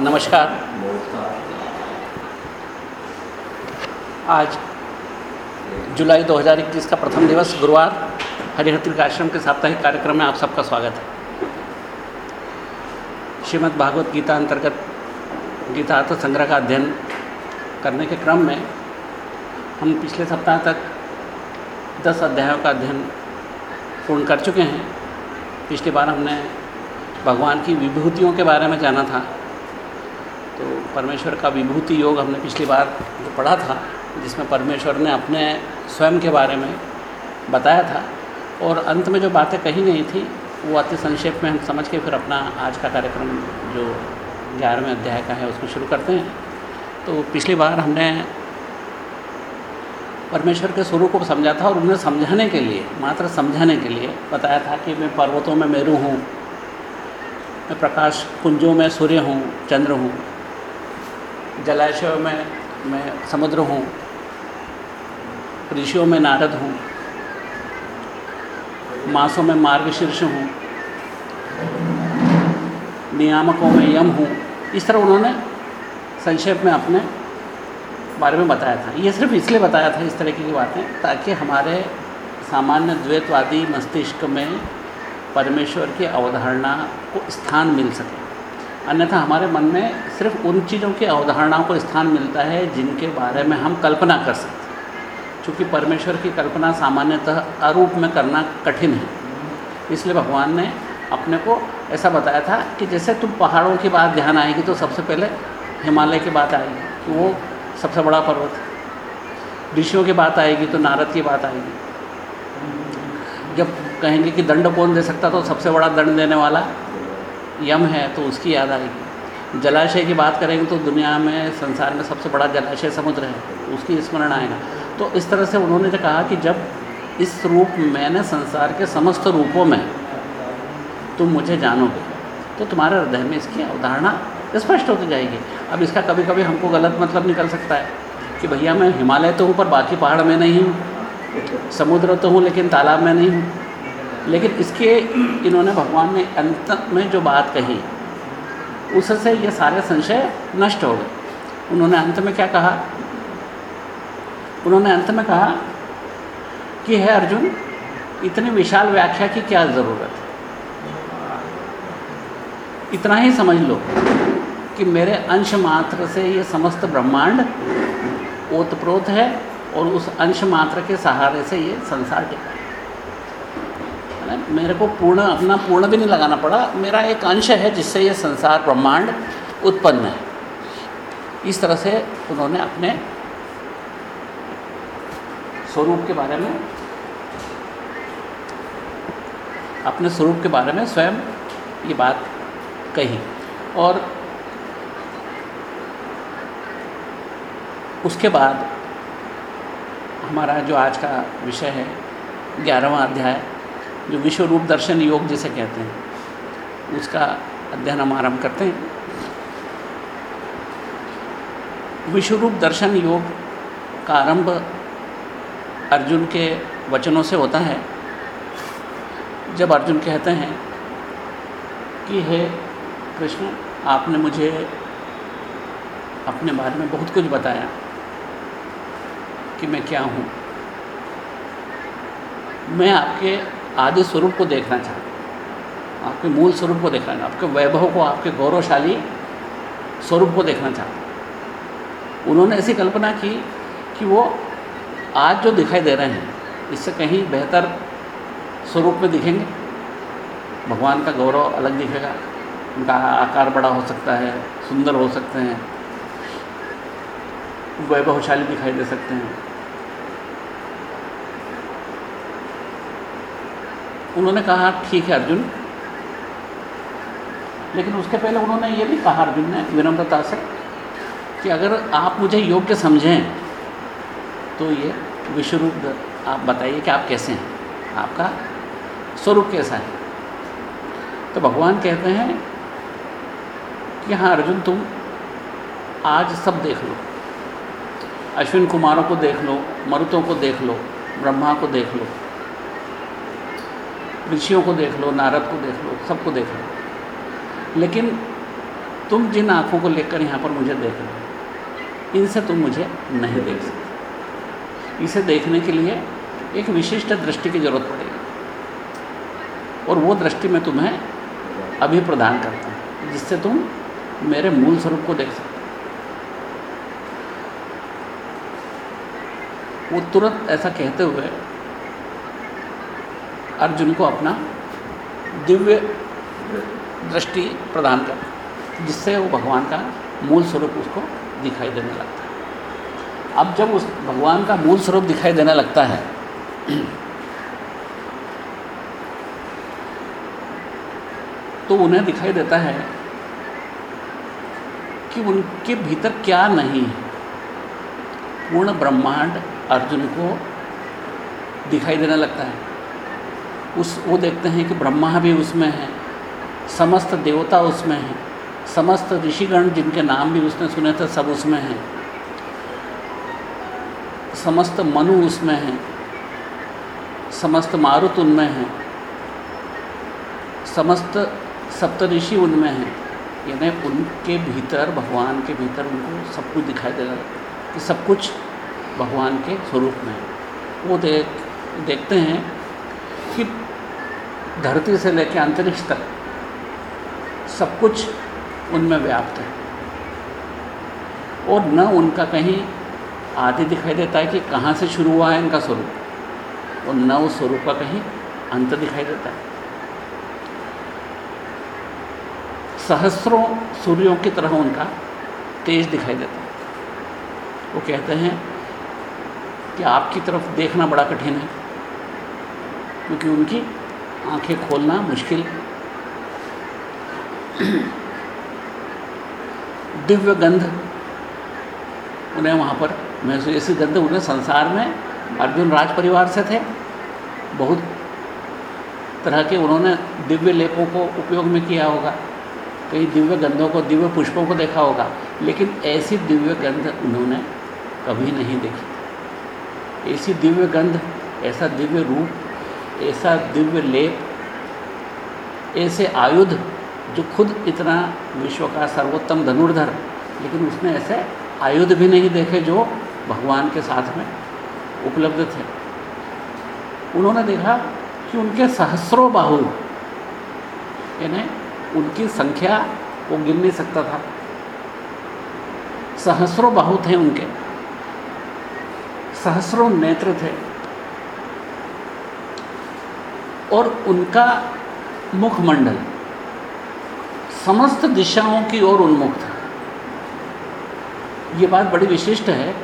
नमस्कार। आज जुलाई 2021 का प्रथम दिवस, गुरुवार हरिहत्रिक आश्रम के साप्ताहिक कार्यक्रम में आप सबका स्वागत है। श्रीमद् भागवत गीता अंतर्गत गीता अर्थ संग्रह का अध्ययन करने के क्रम में हम पिछले सप्ताह तक दस अध्यायों का अध्ययन पूर्ण कर चुके हैं। पिछली बार हमने भगवान की विभूतियों के बारे में जाना था। परमेश्वर का विभूति योग हमने पिछली बार जो पढ़ा था, जिसमें परमेश्वर ने अपने स्वयं के बारे में बताया था, और अंत में जो बातें कही गई थी, वो अति संक्षेप में हम समझ के फिर अपना आज का कार्यक्रम जो ग्यारहवें अध्याय का है, उसको शुरू करते हैं। तो पिछली बार हमने परमेश्वर के स्वरूप को समझा था और उन्हें समझाने के लिए, मात्र समझाने के लिए बताया था कि मैं पर्वतों में मेरू हूँ, मैं प्रकाश कुंजों में सूर्य हूँ, चंद्र हूँ। जलाशयों में मैं समुद्र हूँ, ऋषियों में नारद हूँ, मासों में मार्गशीर्ष हूँ, नियामकों में यम हूँ। इस तरह उन्होंने संक्षेप में अपने बारे में बताया था। ये सिर्फ़ इसलिए बताया था, इस तरह की बातें, ताकि हमारे सामान्य द्वैतवादी मस्तिष्क में परमेश्वर की अवधारणा को स्थान मिल सके। अन्यथा हमारे मन में सिर्फ़ उन चीज़ों की अवधारणाओं को स्थान मिलता है जिनके बारे में हम कल्पना कर सकते हैं। चूँकि परमेश्वर की कल्पना सामान्यतः अरूप में करना कठिन है। इसलिए भगवान ने अपने को ऐसा बताया था कि जैसे तुम पहाड़ों की बात ध्यान आएगी तो सबसे पहले हिमालय की बात आएगी, कि वो सबसे बड़ा पर्वत है। ऋषियों की बात आएगी तो नारद की बात आएगी। जब कहेंगे कि दंड कौन दे सकता तो सबसे बड़ा दंड देने वाला यम है तो उसकी याद आएगी। जलाशय की बात करेंगे तो दुनिया में, संसार में सबसे बड़ा जलाशय समुद्र है तो उसकी स्मरण आएगा। तो इस तरह से उन्होंने जो कहा कि जब इस रूप मैंने संसार के समस्त रूपों में, तुम मुझे जानोगे तो तुम्हारे हृदय में इसकी अवधारणा स्पष्ट होती जाएगी। अब इसका कभी कभी हमको गलत मतलब निकल सकता है कि भैया मैं हिमालय तो हूँ, पर बाकी पहाड़ में नहीं हूँ, समुद्र तो हूँ, लेकिन तालाब में नहीं हूँ। लेकिन इसके इन्होंने भगवान ने अंत में जो बात कही, उससे ये सारे संशय नष्ट हो गए। उन्होंने अंत में क्या कहा? उन्होंने अंत में कहा कि, है अर्जुन, इतनी विशाल व्याख्या की क्या ज़रूरत है? इतना ही समझ लो कि मेरे अंश मात्र से ये समस्त ब्रह्मांड ओतप्रोत है और उस अंश मात्र के सहारे से ये संसार टिका है। मेरे को पूर्ण, अपना पूर्ण भी नहीं लगाना पड़ा। मेरा एक अंश है जिससे ये संसार ब्रह्मांड उत्पन्न है। इस तरह से उन्होंने अपने स्वरूप के बारे में, अपने स्वरूप के बारे में स्वयं ये बात कही। और उसके बाद हमारा जो आज का विषय है, ग्यारहवा अध्याय जो विश्व रूप दर्शन योग जिसे कहते हैं, उसका अध्ययन हम आरंभ करते हैं। विश्व रूप दर्शन योग का आरंभ अर्जुन के वचनों से होता है। जब अर्जुन कहते हैं कि, हे कृष्ण, आपने मुझे अपने बारे में बहुत कुछ बताया कि मैं क्या हूँ। मैं आपके आदि स्वरूप को देखना चाहते आपके मूल स्वरूप को देखना चाहते आपके वैभव को, आपके गौरवशाली स्वरूप को देखना चाहते उन्होंने ऐसी कल्पना की कि वो आज जो दिखाई दे रहे हैं, इससे कहीं बेहतर स्वरूप में दिखेंगे। भगवान का गौरव अलग दिखेगा। उनका आकार बड़ा हो सकता है, सुंदर हो सकते हैं। वैभवशाली दिखाई दे सकते हैं। उन्होंने कहा, ठीक है अर्जुन। लेकिन उसके पहले उन्होंने ये भी कहा, अर्जुन ने, विनम्रता से, कि अगर आप मुझे योग्य समझें तो ये विश्वरूप आप बताइए कि आप कैसे हैं। आपका स्वरूप कैसा है? तो भगवान कहते हैं कि हाँ अर्जुन, तुम आज सब देख लो। अश्विन कुमारों को देख लो, मरुतों को देख लो, ब्रह्मा को देख लो। ऋषियों को देख लो, नारद को देख लो, सबको देख लो। लेकिन तुम जिन आँखों को लेकर यहाँ पर मुझे देख हो, इनसे तुम मुझे नहीं देख सकते। इसे देखने के लिए एक विशिष्ट दृष्टि की ज़रूरत पड़ेगी। और वो दृष्टि मैं तुम्हें अभी प्रदान करता हूँ, जिससे तुम मेरे मूल स्वरूप को देख सकते वो तुरंत ऐसा कहते हुए अर्जुन को अपना दिव्य दृष्टि प्रदान कर, जिससे वो भगवान का मूल स्वरूप उसको दिखाई देने लगता है। अब जब उस भगवान का मूल स्वरूप दिखाई देने लगता है तो उन्हें दिखाई देता है कि उनके भीतर क्या नहीं है। पूर्ण ब्रह्मांड अर्जुन को दिखाई देने लगता है। उस, वो देखते हैं कि ब्रह्मा भी उसमें है, समस्त देवता उसमें हैं, समस्त ऋषिगण जिनके नाम भी उसने सुने थे सब उसमें हैं, समस्त मनु उसमें हैं, समस्त मारुत उनमें हैं, समस्त सप्तऋषि उनमें हैं, यानी उनके भीतर, भगवान के भीतर उनको सब कुछ दिखाई दे रहा कि सब कुछ भगवान के स्वरूप में है। वो देख, देखते हैं धरती से लेकर अंतरिक्ष तक सब कुछ उनमें व्याप्त है। और न उनका कहीं आदि दिखाई देता है कि कहाँ से शुरू हुआ है इनका स्वरूप, और न उस स्वरूप का कहीं अंत दिखाई देता है। सहस्रों सूर्यों की तरह उनका तेज दिखाई देता है। वो कहते हैं कि आपकी तरफ़ देखना बड़ा कठिन है, क्योंकि उनकी आँखें खोलना मुश्किल। दिव्य गंध, उन्हें वहाँ पर महसूस ऐसी गंध उन्हें संसार में, अर्जुन राज परिवार से थे। बहुत तरह के उन्होंने दिव्य लेपों को उपयोग में किया होगा। कई दिव्य गंधों को, दिव्य पुष्पों को देखा होगा, लेकिन ऐसी दिव्य गंध उन्होंने कभी नहीं देखी। ऐसी दिव्य गंध, ऐसा दिव्य रूप ऐसा दिव्य लेप, ऐसे आयुध जो खुद इतना विश्व का सर्वोत्तम धनुर्धर, लेकिन उसने ऐसे आयुध भी नहीं देखे जो भगवान के साथ में उपलब्ध थे। उन्होंने देखा कि उनके सहस्रों बाहु यानी उनकी संख्या वो गिन नहीं सकता था। सहस्रों बाहु थे उनके। सहस्रों नेत्र थे। और उनका मुखमंडल। समस्त दिशाओं की ओर उन्मुख था। ये बात बड़ी विशिष्ट है।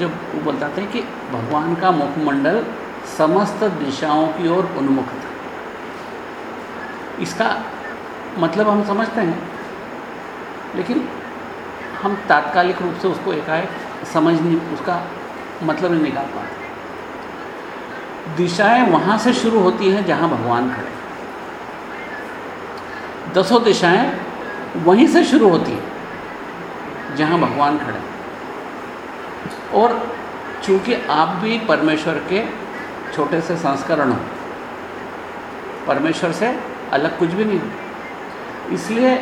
जब वो बताते हैं कि भगवान का मुखमंडल समस्त दिशाओं की ओर उन्मुख था। इसका मतलब हम समझते हैं। लेकिन हम तात्कालिक रूप से उसको एकाएक समझ नहीं, उसका मतलब नहीं निकाल पाते। दिशाएँ वहाँ से शुरू होती हैं जहाँ भगवान खड़े दसों दिशाएँ वहीं से शुरू होती हैं, जहाँ भगवान खड़े और चूँकि आप भी परमेश्वर के छोटे से संस्करण हो, परमेश्वर से अलग कुछ भी नहीं हो, इसलिए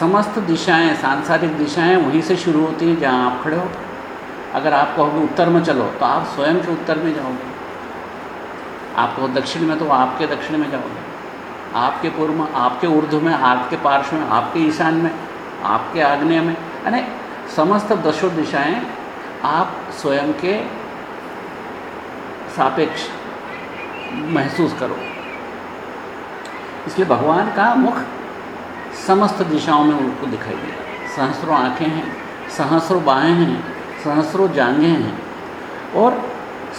समस्त दिशाएँ, सांसारिक दिशाएँ वहीं से शुरू होती हैं जहाँ आप खड़े हो। अगर आप कहोगे उत्तर में चलो तो आप स्वयं के उत्तर में जाओगे। आप कहो दक्षिण में तो आपके दक्षिण में जाओगे। आपके पूर्व में, आपके ऊर्ध्व में, आपके पार्श्व में, आपके ईशान में, आपके आग्नेय में, यानी समस्त दशो दिशाएँ आप स्वयं के सापेक्ष महसूस करो। इसलिए भगवान का मुख समस्त दिशाओं में उनको दिखाई देगा सहस्रों आँखें हैं, सहस्रों बाहें हैं, सहस्रों जांघें हैं और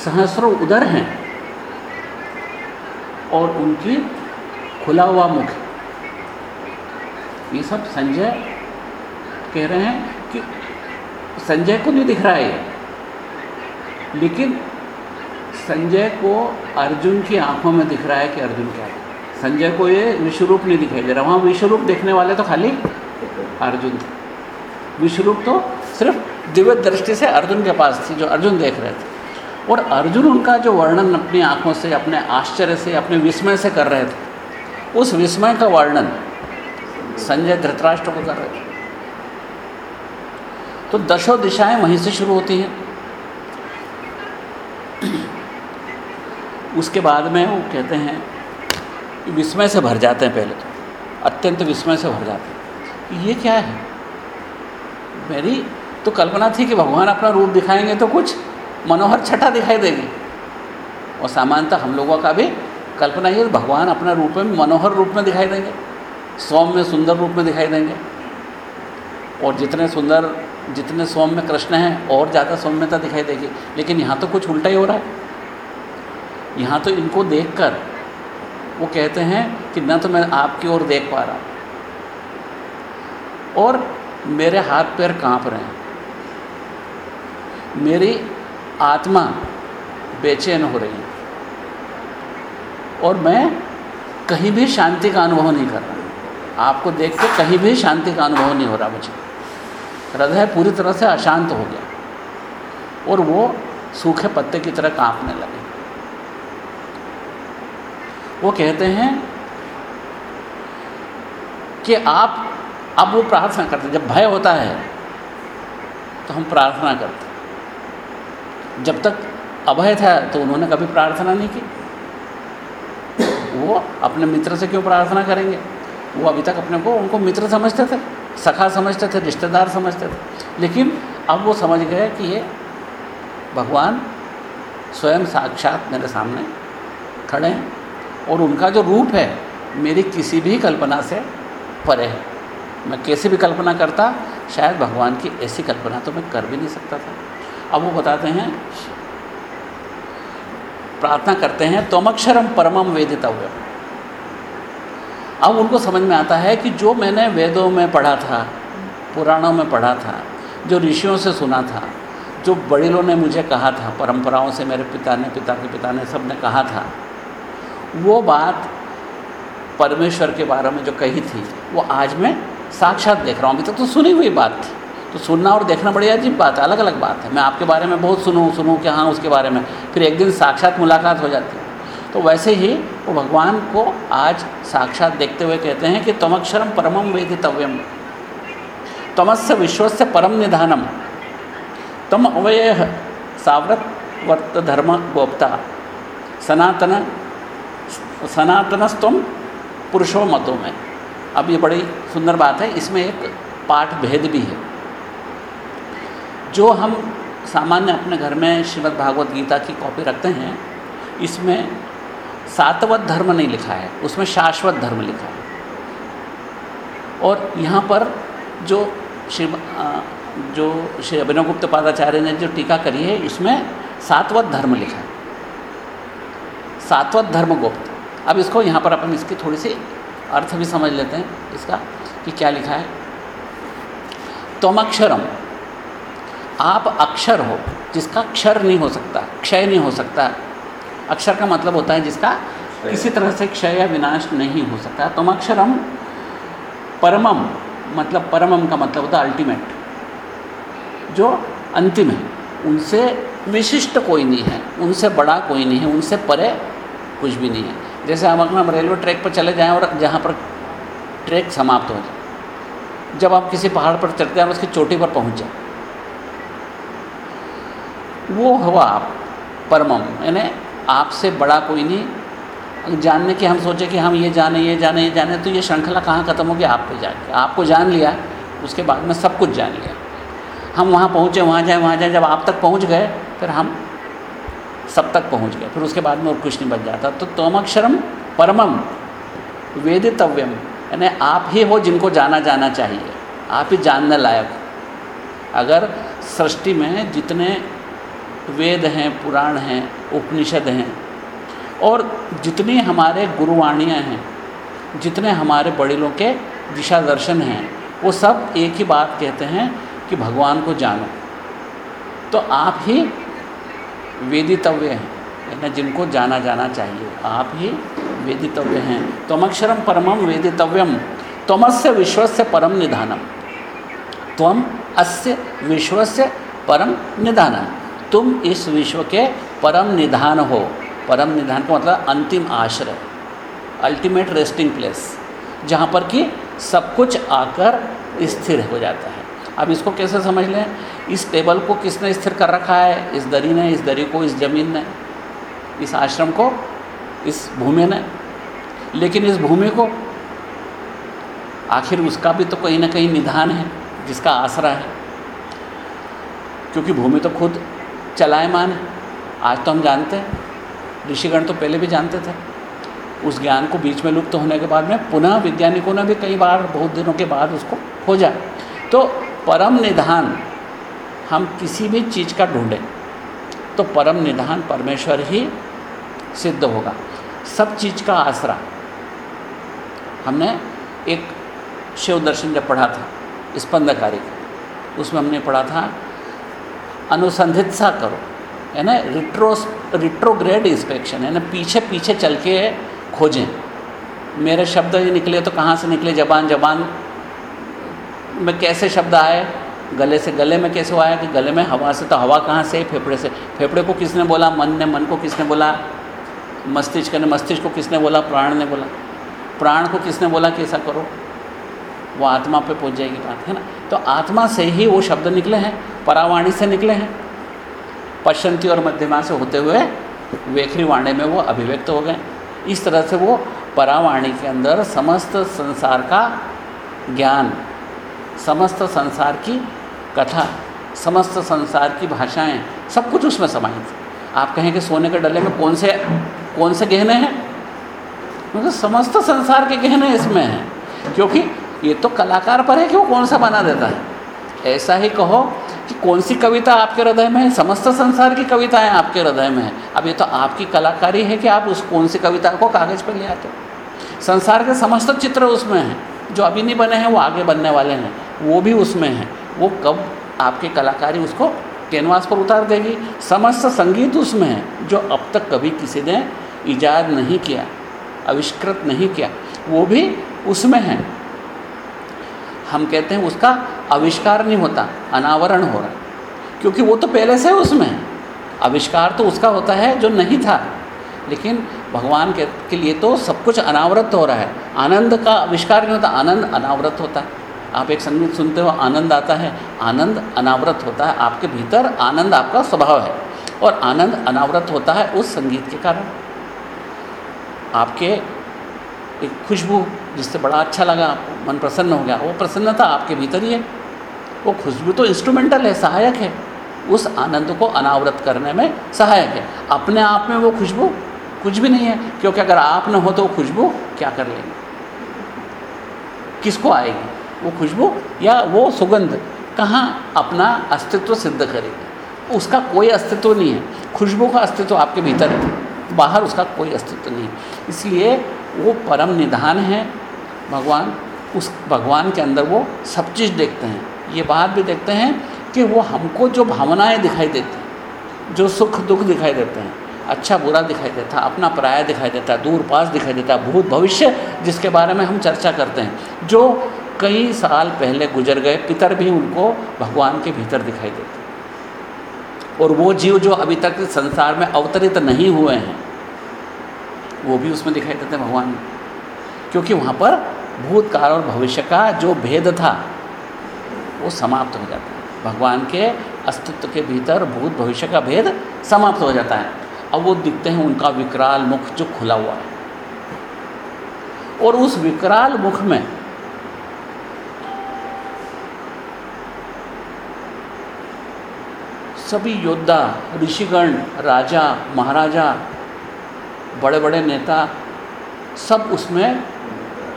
सहस्रों उदर हैं। और उनकी खुला हुआ मुख। ये सब संजय कह रहे हैं कि संजय को नहीं दिख रहा है लेकिन संजय को अर्जुन की आँखों में दिख रहा है कि अर्जुन क्या है। संजय को ये विश्वरूप नहीं दिखाई दे रहा। वहाँ विश्वरूप देखने वाले तो खाली अर्जुन थे। विश्वरूप तो सिर्फ़ दिव्य दृष्टि से अर्जुन के पास थी, जो अर्जुन देख रहे थे। और अर्जुन उनका जो वर्णन अपनी आँखों से, अपने आश्चर्य से, अपने विस्मय से कर रहे थे, उस विस्मय का वर्णन संजय धृतराष्ट्र को कर रहे थे। तो दशो दिशाएँ वहीं से शुरू होती हैं। उसके बाद में वो कहते हैं विस्मय से भर जाते हैं पहले तो अत्यंत विस्मय से भर जाते हैं। ये क्या है? मेरी तो कल्पना थी कि भगवान अपना रूप दिखाएँगे तो कुछ मनोहर छठा दिखाई देगी। और सामान्यतः हम लोगों का भी कल्पना ये भगवान अपना रूप में, मनोहर रूप में दिखाई देंगे, सौम्य में सुंदर रूप में दिखाई देंगे। और जितने सुंदर, जितने सौम्य में कृष्ण हैं, और ज़्यादा सौम्यता दिखाई देगी। लेकिन यहाँ तो कुछ उल्टा ही हो रहा है। यहाँ तो इनको देखकर वो कहते हैं कि न तो मैं आपकी ओर देख पा रहा और मेरे हाथ पैर काँप रहे हैं। मेरी आत्मा बेचैन हो रही है। और मैं कहीं भी शांति का अनुभव नहीं कर रहा। आपको देख के कहीं भी शांति का अनुभव नहीं हो रहा मुझे। हृदय पूरी तरह से अशांत हो गया। और वो सूखे पत्ते की तरह कांपने लगे। वो कहते हैं कि आप अब वो प्रार्थना करते जब भय होता है तो हम प्रार्थना करते जब तक अभय था तो उन्होंने कभी प्रार्थना नहीं की। वो अपने मित्र से क्यों प्रार्थना करेंगे? वो अभी तक अपने को, उनको मित्र समझते थे, सखा समझते थे, रिश्तेदार समझते थे। लेकिन अब वो समझ गए कि ये भगवान स्वयं साक्षात मेरे सामने खड़े हैं और उनका जो रूप है, मेरी किसी भी कल्पना से परे है। मैं कैसे भी कल्पना करता, शायद भगवान की ऐसी कल्पना तो मैं कर भी नहीं सकता था। अब वो बताते हैं, प्रार्थना करते हैं तोमक्षरम परमम वेदिता हुआ अब उनको समझ में आता है कि जो मैंने वेदों में पढ़ा था, पुराणों में पढ़ा था, जो ऋषियों से सुना था, जो बड़िलों ने मुझे कहा था, परंपराओं से मेरे पिता ने पिता के पिता ने सबने कहा था, वो बात परमेश्वर के बारे में जो कही थी, वो आज मैं साक्षात देख रहा हूँ। अभी तक तो सुनी हुई बात थी। तो सुनना और देखना बड़ी अजीब बात है अलग अलग बात है। मैं आपके बारे में बहुत सुनूँ सुनूँ कि हाँ उसके बारे में। फिर एक दिन साक्षात मुलाकात हो जाती है। तो वैसे ही वो भगवान को आज साक्षात देखते हुए कहते हैं कि तमक्षरम परमम वेदितव्यम। तमस्य विश्वस्य परम निधानम। तम अवय साव्रत वर्त धर्म गोप्ता। सनातन सनातनस्तम पुरुषों मतों में। अब ये बड़ी सुंदर बात है, इसमें एक पाठ भेद भी है। जो हम सामान्य अपने घर में श्रीमद् भागवत गीता की कॉपी रखते हैं, इसमें सातवत धर्म नहीं लिखा है, उसमें शाश्वत धर्म लिखा है। और यहाँ पर जो श्री जो श्री अभिनव गुप्त पादाचार्य ने जो टीका करी है, इसमें सातवत धर्म लिखा है। सातवत धर्म गुप्त अब इसको यहाँ पर अपन इसकी थोड़ी सी अर्थ भी समझ लेते हैं, इसका कि क्या लिखा है। तमक्षरम आप अक्षर हो, जिसका क्षर नहीं हो सकता, क्षय नहीं हो सकता। अक्षर का मतलब होता है जिसका किसी तरह से क्षय या विनाश नहीं हो सकता। तुम अक्षरम परमम मतलब परमम का मतलब होता है अल्टीमेट जो अंतिम है, उनसे विशिष्ट कोई नहीं है, उनसे बड़ा कोई नहीं है, उनसे परे कुछ भी नहीं है। जैसे हम अगर हम रेलवे ट्रैक पर चले जाएँ और जहाँ पर ट्रैक समाप्त हो जाए, जब आप किसी पहाड़ पर चढ़ते हैं और उसकी चोटी पर पहुँच जाए वो हुआ आप, परमम, यानी आपसे बड़ा कोई नहीं। जानने के हम सोचे कि हम ये जाने ये जाने ये जाने तो ये श्रृंखला कहाँ ख़त्म होगी? आप पे जाके। आपको जान लिया, उसके बाद में सब कुछ जान लिया। हम वहाँ पहुँचे, वहाँ जाए वहाँ जाए, जब आप तक पहुँच गए, फिर हम सब तक पहुँच गए। फिर उसके बाद में और कुछ नहीं बच जाता। तो तोमक्षरम परमम वेदितव्यम, यानी आप ही हो जिनको जाना जाना चाहिए। आप ही जानने लायक। अगर सृष्टि में जितने वेद हैं, पुराण हैं, उपनिषद हैं। और जितनी हमारे गुरुवाणियाँ हैं, जितने हमारे बड़िलों के दिशा दर्शन हैं, वो सब एक ही बात कहते हैं कि भगवान को जानो। तो आप ही वेदितव्य हैं, यानी जिनको जाना जाना चाहिए। आप ही वेदितव्य हैं। तमक्षरम परमम वेदितव्यम तमस्य विश्वस्य परम निधानम तम अस्य विश्वस्य परम निधानम तुम इस विश्व के परम निधान हो। परम निधान का मतलब अंतिम आश्रय अल्टीमेट रेस्टिंग प्लेस जहाँ पर कि सब कुछ आकर स्थिर हो जाता है। अब इसको कैसे समझ लें? इस टेबल को किसने स्थिर कर रखा है? इस दरी ने, इस दरी को, इस ज़मीन ने, इस आश्रम को, इस भूमि ने। लेकिन इस भूमि को आखिर उसका भी तो कहीं ना कहीं निधान है, जिसका आसरा है। क्योंकि भूमि तो खुद चलायमान है आज तो हम जानते हैं। ऋषिगण तो पहले भी जानते थे। उस ज्ञान को बीच में लुप्त होने के बाद में पुनः वैज्ञानिकों ने भी कई बार, बहुत दिनों के बाद उसको खोजा। तो परम निधान, हम किसी भी चीज़ का ढूंढें तो परम निधान परमेश्वर ही सिद्ध होगा। सब चीज़ का आसरा। हमने एक शिव दर्शन जब पढ़ा था, स्पंदकारी, उसमें हमने पढ़ा था अनुसंधित सा करो। है ना? रिट्रो रिट्रोग्रेड इंस्पेक्शन है ना? पीछे पीछे चल के खोजें। मेरे शब्द ये निकले तो कहाँ से निकले? जबान जबान। में कैसे शब्द आए? गले से गले में कैसे आया कि गले में हवा से? तो हवा कहाँ से? फेफड़े से। फेफड़े को किसने बोला? मन ने। मन को किसने बोला? मस्तिष्क ने। मस्तिष्क को किसने बोला? प्राण ने बोला। प्राण को किसने बोला? कि ऐसा करो? वो आत्मा पे पहुँच जाएगी बात, है ना? तो आत्मा से ही वो शब्द निकले हैं, परावाणी से निकले हैं। पश्चंती और मध्यमा से होते हुए वेखरी वाणी में वो अभिव्यक्त हो गए। इस तरह से वो परावाणी के अंदर समस्त संसार का ज्ञान, समस्त संसार की कथा, समस्त संसार की भाषाएँ, सब कुछ उसमें समाहित आप कहें कि सोने के डले में कौन से कौन से गहने हैं? मतलब समस्त संसार के गहने इसमें हैं, क्योंकि ये तो कलाकार पर है कि वो कौन सा बना देता है? ऐसा ही कहो कि कौन सी कविता आपके हृदय में है? समस्त संसार की कविताएँ आपके हृदय में है। अब ये तो आपकी कलाकारी है कि आप उस कौन सी कविता को कागज़ पर ले आते हो। संसार के समस्त चित्र उसमें हैं। जो अभी नहीं बने हैं, वो आगे बनने वाले हैं। वो भी उसमें हैं। वो कब आपकी कलाकारी उसको कैनवास पर उतार देगी? समस्त संगीत उसमें है, जो अब तक कभी किसी ने ईजाद नहीं किया, आविष्कृत नहीं किया। वो भी उसमें है। हम कहते हैं उसका आविष्कार नहीं होता अनावरण हो रहा क्योंकि वो तो पहले से उसमें आविष्कार तो उसका होता है जो नहीं था। लेकिन भगवान के, के लिए तो सब कुछ अनावरत हो रहा है। आनंद का आविष्कार नहीं होता आनंद अनावरत होता है। आप एक संगीत सुनते हो आनंद आता है आनंद अनावरत होता है। आपके भीतर आनंद आपका स्वभाव है और आनंद अनावरत होता है उस संगीत के कारण। आपके एक खुशबू जिससे बड़ा अच्छा लगा आपको मन प्रसन्न हो गया। वो प्रसन्नता आपके भीतर ही है। वो खुशबू तो इंस्ट्रूमेंटल है, सहायक है। उस आनंद को अनावरत करने में सहायक है। अपने आप में वो खुशबू कुछ भी नहीं है, क्योंकि अगर आप न हो तो वो खुशबू क्या कर लेंगे? किसको आएगी? वो खुशबू या वो सुगंध? कहाँ अपना अस्तित्व सिद्ध करेगी? उसका कोई अस्तित्व नहीं है। खुशबू का अस्तित्व आपके भीतर है। बाहर उसका कोई अस्तित्व नहीं है। इसलिए वो परम निधान है। भगवान, उस भगवान के अंदर वो सब चीज़ देखते हैं। ये बात भी देखते हैं कि वो हमको जो भावनाएँ दिखाई देती हैं, जो सुख दुख दिखाई देते हैं अच्छा बुरा दिखाई देता, अपना पराया दिखाई देता, दूर पास दिखाई देता है भूत भविष्य जिसके बारे में हम चर्चा करते हैं, जो कई साल पहले गुजर गए, पितर भी उनको भगवान के भीतर दिखाई देते। और वो जीव जो अभी तक संसार में अवतरित नहीं हुए हैं वो भी उसमें दिखाई देते हैं भगवान। क्योंकि वहाँ पर भूतकाल और भविष्य का जो भेद था, वो समाप्त हो जाता है। भगवान के अस्तित्व के भीतर भूत भविष्य का भेद समाप्त हो जाता है। अब वो दिखते हैं उनका विकराल मुख जो खुला हुआ है। और उस विकराल मुख में सभी योद्धा, ऋषिगण, राजा, महाराजा बड़े बड़े नेता सब उसमें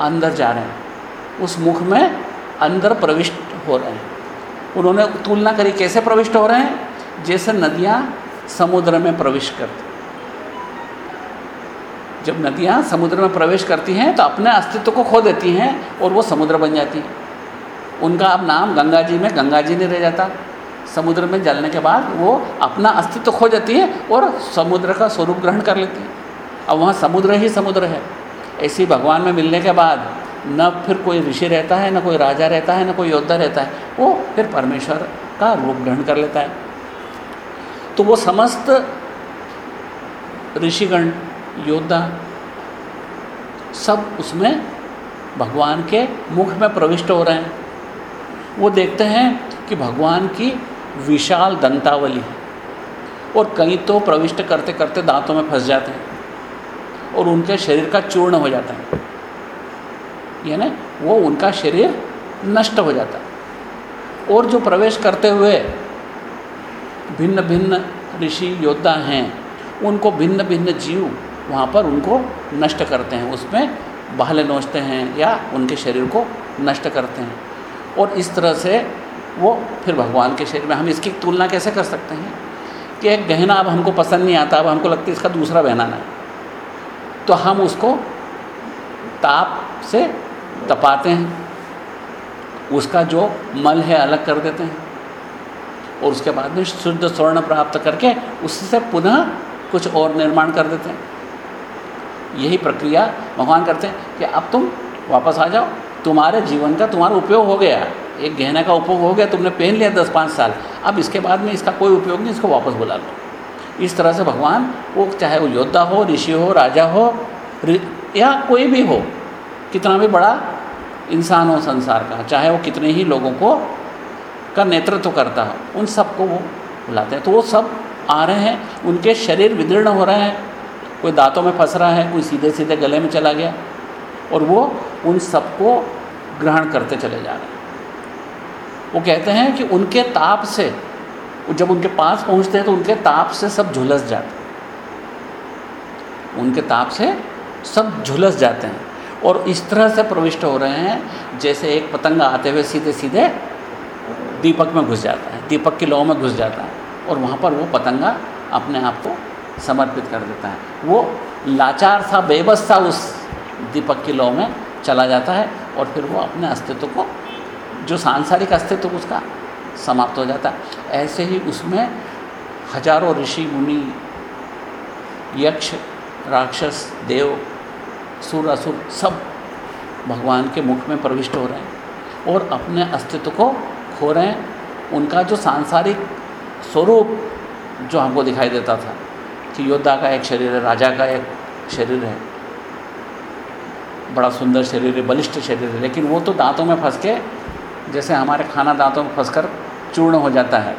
अंदर जा रहे हैं। उस मुख में अंदर प्रविष्ट हो रहे हैं। उन्होंने तुलना करी, कैसे प्रविष्ट हो रहे हैं? जैसे नदियाँ समुद्र में प्रवेश करती जब नदियाँ समुद्र में प्रवेश करती हैं तो अपने अस्तित्व को खो देती हैं और वो समुद्र बन जाती हैं। उनका अब नाम गंगा जी में गंगा जी नहीं रह जाता। समुद्र में जलने के बाद वो अपना अस्तित्व खो जाती है और समुद्र का स्वरूप ग्रहण कर लेती है। अब वहाँ समुद्र ही समुद्र है। ऐसी भगवान में मिलने के बाद न फिर कोई ऋषि रहता है, न कोई राजा रहता है, न कोई योद्धा रहता है, वो फिर परमेश्वर का रूप ग्रहण कर लेता है। तो वो समस्त ऋषिगण, योद्धा सब उसमें भगवान के मुख में प्रविष्ट हो रहे हैं। वो देखते हैं कि भगवान की विशाल दंतावली और कहीं तो प्रविष्ट करते करते दांतों में फंस जाते हैं। और उनके शरीर का चूर्ण हो जाता है। यानी वो उनका शरीर नष्ट हो जाता है। और जो प्रवेश करते हुए भिन्न भिन्न ऋषि योद्धा हैं, उनको भिन्न भिन्न जीव वहाँ पर उनको नष्ट करते हैं। उसमें बहले नोचते हैं या उनके शरीर को नष्ट करते हैं। और इस तरह से वो फिर भगवान के शरीर में, हम इसकी तुलना कैसे कर सकते हैं? कि एक गहना अब हमको पसंद नहीं आता, अब हमको लगता है इसका दूसरा बहनाना है। तो हम उसको ताप से तपाते हैं। उसका जो मल है अलग कर देते हैं। और उसके बाद में शुद्ध स्वर्ण प्राप्त करके उससे पुनः कुछ और निर्माण कर देते हैं। यही प्रक्रिया भगवान करते हैं कि अब तुम वापस आ जाओ। तुम्हारे जीवन का तुम्हारा उपयोग हो गया। एक गहने का उपयोग हो गया। तुमने पहन लिया दस पाँच साल। अब इसके बाद में इसका कोई उपयोग नहीं। इसको वापस बुला लो। इस तरह से भगवान, वो चाहे वो योद्धा हो, ऋषि हो, राजा हो या कोई भी हो, कितना भी बड़ा इंसान हो संसार का, चाहे वो कितने ही लोगों को, का नेतृत्व करता हो, उन सबको वो बुलाते हैं। तो वो सब आ रहे हैं, उनके शरीर विदीर्ण हो रहे हैं। कोई दांतों में फंस रहा है, कोई सीधे सीधे गले में चला गया, और वो उन सबको ग्रहण करते चले जा रहे हैं। वो कहते हैं कि उनके ताप से जब उनके पास पहुँचते हैं तो उनके ताप से सब झुलस जाते हैं। उनके ताप से सब झुलस जाते हैं। और इस तरह से प्रविष्ट हो रहे हैं, जैसे एक पतंग आते हुए सीधे सीधे दीपक में घुस जाता है, दीपक की लौ में घुस जाता है और वहाँ पर वो पतंगा अपने आप को समर्पित कर देता है। वो लाचार सा, बेबस सा उस दीपक की लौ में चला जाता है और फिर वो अपने अस्तित्व को, जो सांसारिक अस्तित्व उसका समाप्त हो जाता है। ऐसे ही उसमें हज़ारों ऋषि मुनि, यक्ष, राक्षस, देव, सुर, असुर सब भगवान के मुख में प्रविष्ट हो रहे हैं और अपने अस्तित्व को खो रहे हैं। उनका जो सांसारिक स्वरूप जो हमको दिखाई देता था कि योद्धा का एक शरीर है, राजा का एक शरीर है, बड़ा सुंदर शरीर है, बलिष्ठ शरीर है, लेकिन वो तो दांतों में फंस के, जैसे हमारे खाना दांतों में फंस चूर्ण हो जाता है।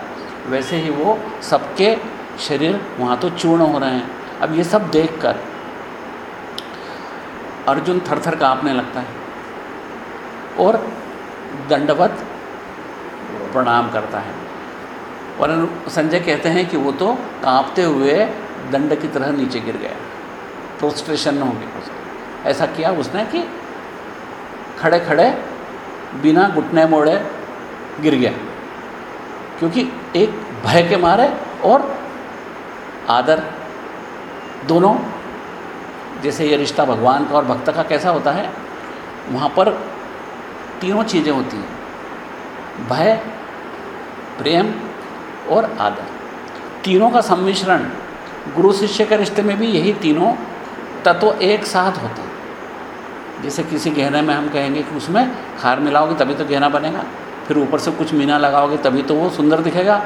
वैसे ही वो सबके शरीर वहाँ तो चूर्ण हो रहे हैं। अब ये सब देखकर अर्जुन थर थर काँपने लगता है और दंडवत प्रणाम करता है। और संजय कहते हैं कि वो तो कांपते हुए दंड की तरह नीचे गिर गया। प्रोस्ट्रेशन हो गया ऐसा किया उसने कि खड़े खड़े बिना घुटने मोड़े गिर गया। क्योंकि एक भय के मारे और आदर दोनों। जैसे ये रिश्ता भगवान का और भक्त का कैसा होता है, वहाँ पर तीनों चीज़ें होती हैं। भय, प्रेम और आदर। तीनों का सम्मिश्रण गुरु शिष्य के रिश्ते में भी यही तीनों तत्व एक साथ होते हैं। जैसे किसी गहने में हम कहेंगे कि उसमें खार मिलाओगे तभी तो गहना बनेगा। फिर ऊपर से कुछ मीना लगाओगे तभी तो वो सुंदर दिखेगा।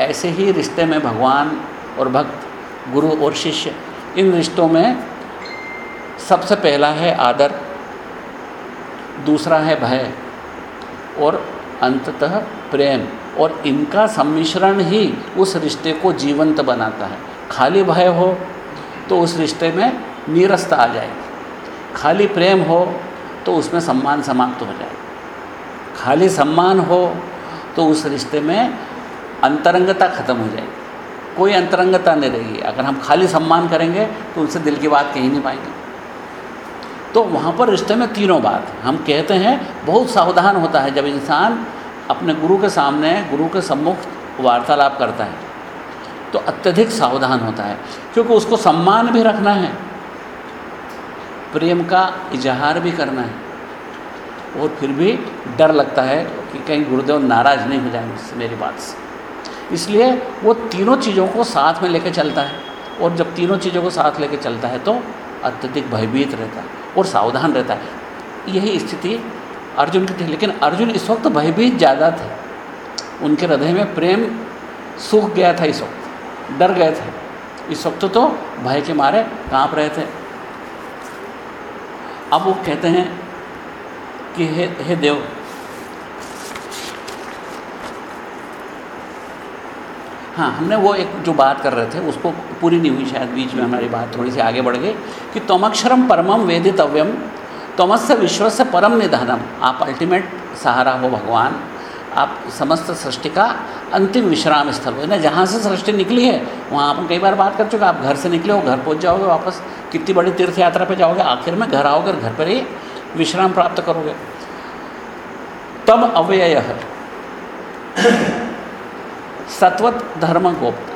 ऐसे ही रिश्ते में भगवान और भक्त, गुरु और शिष्य, इन रिश्तों में सबसे पहला है आदर, दूसरा है भय और अंततः प्रेम। और इनका सम्मिश्रण ही उस रिश्ते को जीवंत बनाता है। खाली भय हो तो उस रिश्ते में नीरसता आ जाएगी। खाली प्रेम हो तो उसमें सम्मान समाप्त हो जाए खाली सम्मान हो तो उस रिश्ते में अंतरंगता खत्म हो जाएगी। कोई अंतरंगता नहीं रहेगी। अगर हम खाली सम्मान करेंगे तो उनसे दिल की बात कहीं नहीं पाएँगे। तो वहाँ पर रिश्ते में तीनों बात। हम कहते हैं, बहुत सावधान होता है जब इंसान अपने गुरु के सामने, गुरु के सम्मुख वार्तालाप करता है तो अत्यधिक सावधान होता है, क्योंकि उसको सम्मान भी रखना है, प्रेम का इजहार भी करना है। और फिर भी डर लगता है कि कहीं गुरुदेव नाराज़ नहीं हो जाए मुझसे मेरी बात से। इसलिए वो तीनों चीज़ों को साथ में लेकर चलता है और जब तीनों चीज़ों को साथ लेकर चलता है तो अत्यधिक भयभीत रहता है और सावधान रहता है। यही स्थिति अर्जुन की थी, लेकिन अर्जुन इस वक्त भयभीत ज़्यादा थे। उनके हृदय में प्रेम सूख गया था इस वक्त, डर गए थे। इस वक्त तो भय के मारे काँप रहे थे। अब वो कहते हैं कि हे हे देव। हाँ हमने वो एक जो बात कर रहे थे, उसको पूरी नहीं हुई, शायद बीच में हमारी बात थोड़ी सी आगे बढ़ गई, कि तमक्षरम परमम वेदितव्यम तमस्य विश्व से परम निधानम आप अल्टीमेट सहारा हो भगवान, आप समस्त सृष्टि का अंतिम विश्राम स्थल हो। ना जहाँ से सृष्टि निकली है, वहाँ अपन कई बार बात कर चुके आप घर से निकले हो, घर पहुँच जाओगे वापस, कितनी बड़ी तीर्थ यात्रा पे जाओगे, आखिर में घर आओगे घर पर ही विश्राम प्राप्त करोगे। तब अव्यय। सत्वत धर्म गोप्ता।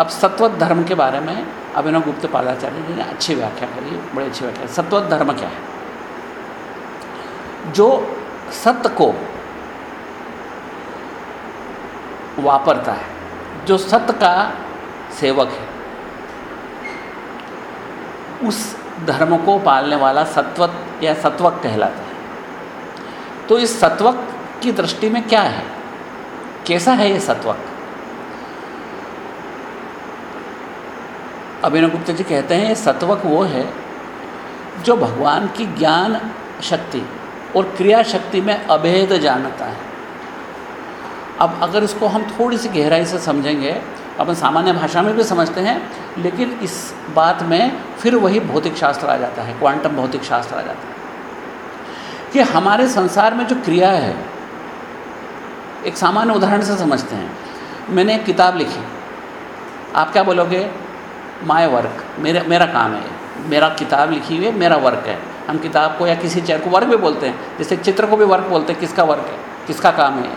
अब सत्वत धर्म के बारे में अभिनव गुप्त पादाचार्य जी ने अच्छी व्याख्या करी, बड़ी अच्छी व्याख्या। सत्वत धर्म क्या है? जो सत्य को वापरता है, जो सत्य का सेवक है, उस धर्म को पालने वाला सत्वत या सत्वक कहलाता है। तो इस सत्वक की दृष्टि में क्या है? कैसा है ये सत्वक? अभिनव गुप्ता जी कहते हैं, ये सत्वक वो है जो भगवान की ज्ञान शक्ति और क्रिया शक्ति में अभेद जानता है। अब अगर इसको हम थोड़ी सी गहराई से समझेंगे, अपन सामान्य भाषा में भी समझते हैं लेकिन इस बात में फिर वही भौतिक शास्त्र आ जाता है क्वांटम भौतिक शास्त्र आ जाता है। कि हमारे संसार में जो क्रिया है, एक सामान्य उदाहरण से समझते हैं। मैंने एक किताब लिखी। आप क्या बोलोगे? माय वर्क मेरा मेरा काम है मेरा किताब लिखी हुई है, मेरा वर्क है। हम किताब को या किसी चेयर को वर्क भी बोलते हैं। जैसे चित्र को भी वर्क बोलते हैं, किसका वर्क है? किसका काम है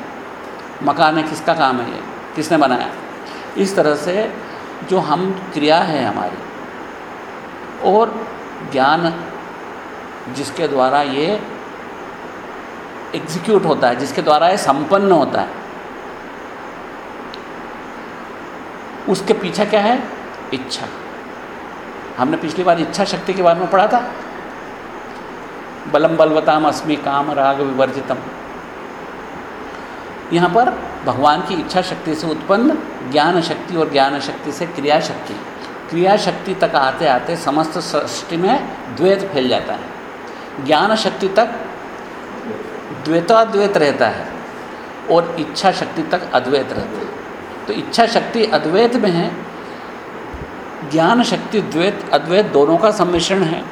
मकान है, किसका काम है ये? किसने बनाया? इस तरह से जो हम क्रिया है हमारी। और ज्ञान जिसके द्वारा ये एग्जीक्यूट होता है, जिसके द्वारा ये संपन्न होता है। उसके पीछे क्या है? इच्छा। हमने पिछली बार इच्छा शक्ति के बारे में पढ़ा था। बलम बलवताम अस्मि काम राग विवर्जितम। यहाँ पर भगवान की इच्छा शक्ति से उत्पन्न ज्ञान शक्ति और ज्ञान शक्ति से क्रिया शक्ति। क्रिया शक्ति तक आते आते समस्त सृष्टि में द्वैत फैल जाता है। ज्ञान शक्ति तक द्वैताद्वैत रहता है और इच्छा शक्ति तक अद्वैत रहता है। तो इच्छा शक्ति अद्वैत में है, ज्ञान शक्ति द्वैत, अद्वैत दोनों का सम्मिश्रण है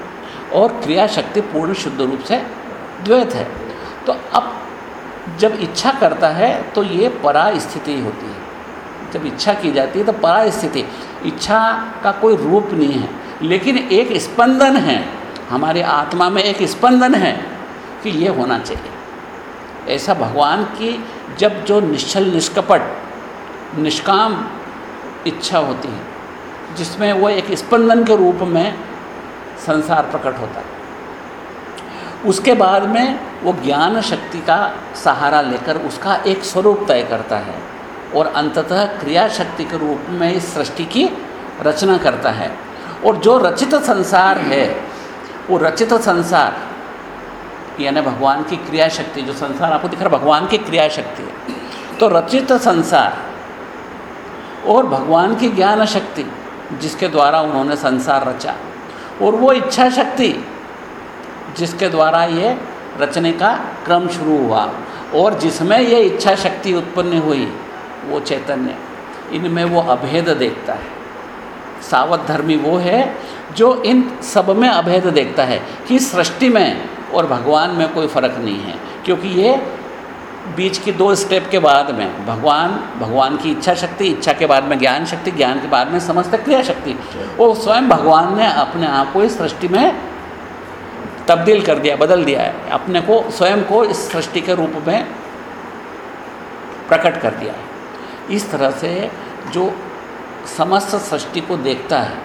और क्रिया शक्ति पूर्ण शुद्ध रूप से द्वैत है। तो अब जब इच्छा करता है तो ये परा स्थिति होती है। जब इच्छा की जाती है तो परा स्थिति इच्छा का कोई रूप नहीं है, लेकिन एक स्पंदन है। हमारे आत्मा में एक स्पंदन है कि ये होना चाहिए। ऐसा भगवान की जब जो निश्चल, निष्कपट, निष्काम इच्छा होती है, जिसमें वो एक स्पंदन के रूप में संसार प्रकट होता है। उसके बाद में वो ज्ञान शक्ति का सहारा लेकर उसका एक स्वरूप तय करता है और अंततः क्रिया शक्ति के रूप में इस सृष्टि की रचना करता है। और जो रचित संसार है, वो रचित संसार, यानी भगवान की क्रिया शक्ति, जो संसार आपको दिख रहा भगवान की क्रिया शक्ति है। तो रचित संसार और भगवान की ज्ञान शक्ति, जिसके द्वारा उन्होंने संसार रचा, और वो इच्छा शक्ति जिसके द्वारा ये रचने का क्रम शुरू हुआ और जिसमें ये इच्छा शक्ति उत्पन्न हुई वो चैतन्य। इनमें वो अभेद देखता है। सावध धर्मी वो है जो इन सब में अभेद देखता है कि सृष्टि में और भगवान में कोई फ़र्क नहीं है क्योंकि ये बीच की दो स्टेप के बाद में भगवान भगवान की इच्छा शक्ति इच्छा के बाद में ज्ञान शक्ति ज्ञान के बाद में समस्त क्रिया शक्ति। वो स्वयं भगवान ने अपने आप को इस सृष्टि में तब्दील कर दिया, बदल दिया है। अपने को, स्वयं को इस सृष्टि के रूप में प्रकट कर दिया है। इस तरह से जो समस्त सृष्टि को देखता है,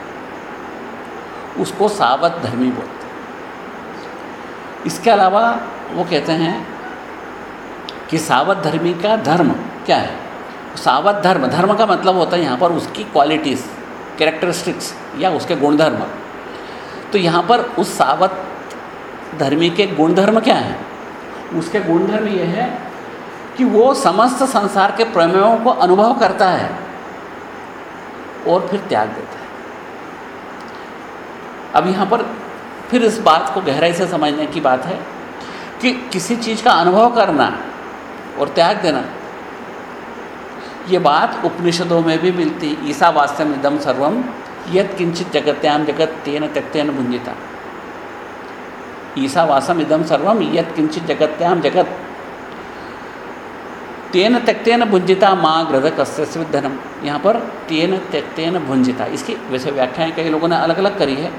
उसको सावत धर्मी बोलते हैं। इसके अलावा वो कहते हैं कि सावध धर्मी का धर्म क्या है? सावध धर्म धर्म का मतलब होता है यहाँ पर उसकी क्वालिटीज़ कैरेक्टरिस्टिक्स या उसके गुणधर्म। तो यहाँ पर उस सावध धर्मी के गुणधर्म क्या हैं? उसके गुणधर्म ये है कि वो समस्त संसार के प्रमेयों को अनुभव करता है और फिर त्याग देता है। अब यहाँ पर फिर इस बात को गहराई से समझने की बात है कि किसी चीज़ का अनुभव करना और त्याग देना, ये बात उपनिषदों में भी मिलती, ईसा वास्तव इदम सर्वम, यत किंचित जगत्याम जगत तेन त्यक्तेन भुंजिता ईसा वासम इदम सर्वम यत किंचित जगत्याम जगत। तेन त्यक्तेन भुंजिता माँ ग्रह कस्य धनम यहाँ पर तेन त्यक्तेन भुंजिता इसकी वैसे व्याख्याएँ कई लोगों ने अलग अलग करी है।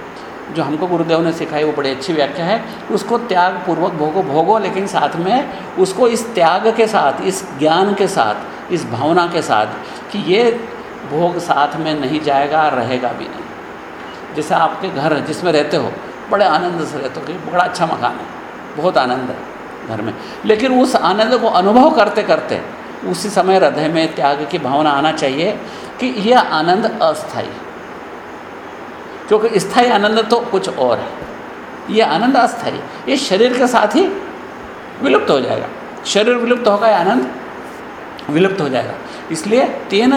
जो हमको गुरुदेव ने सिखाई, वो बड़ी अच्छी व्याख्या है। उसको त्याग पूर्वक भोगो भोगो, लेकिन साथ में उसको इस त्याग के साथ, इस ज्ञान के साथ, इस भावना के साथ कि ये भोग साथ में नहीं जाएगा, रहेगा भी नहीं। जैसे आपके घर जिसमें रहते हो बड़े आनंद से रहते हो कि बड़ा अच्छा मकान है, बहुत आनंद है घर में। लेकिन उस आनंद को अनुभव करते करते, उसी समय हृदय में त्याग की भावना आना चाहिए कि यह आनंद अस्थाई क्योंकि स्थायी आनंद तो कुछ और है। यह आनंद अस्थाई ये शरीर के साथ ही विलुप्त हो जाएगा। शरीर विलुप्त होगा या आनंद विलुप्त हो जाएगा। इसलिए तेन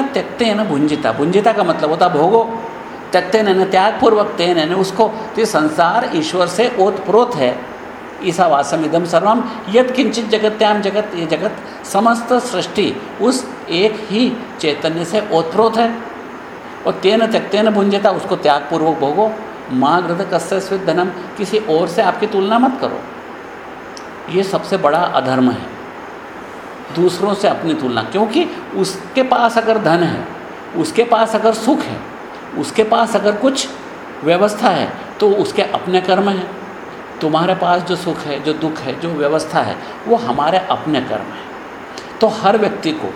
न भुंजिता। भुंजिता का मतलब होता भोगो। त्यक्ते न त्यागपूर्वक तेन उसको तो संसार ईश्वर से ओतप्रोत है। ईसा वासम इदम सर्वम यद किंचित जगत्याम जगत, ये जगत समस्त सृष्टि उस एक ही चैतन्य से ओतप्रोत है। और तेन त्यक्तेन भुंजता, उसको त्यागपूर्वक भोगो। माँ ग्रद कस्य धनम, किसी और से आपकी तुलना मत करो। ये सबसे बड़ा अधर्म है। दूसरों से अपनी तुलना, क्योंकि उसके पास अगर धन है, उसके पास अगर सुख है उसके पास अगर कुछ व्यवस्था है तो उसके अपने कर्म हैं। तुम्हारे पास जो सुख है, जो दुख है, जो व्यवस्था है, वो हमारे अपने कर्म है। तो हर व्यक्ति को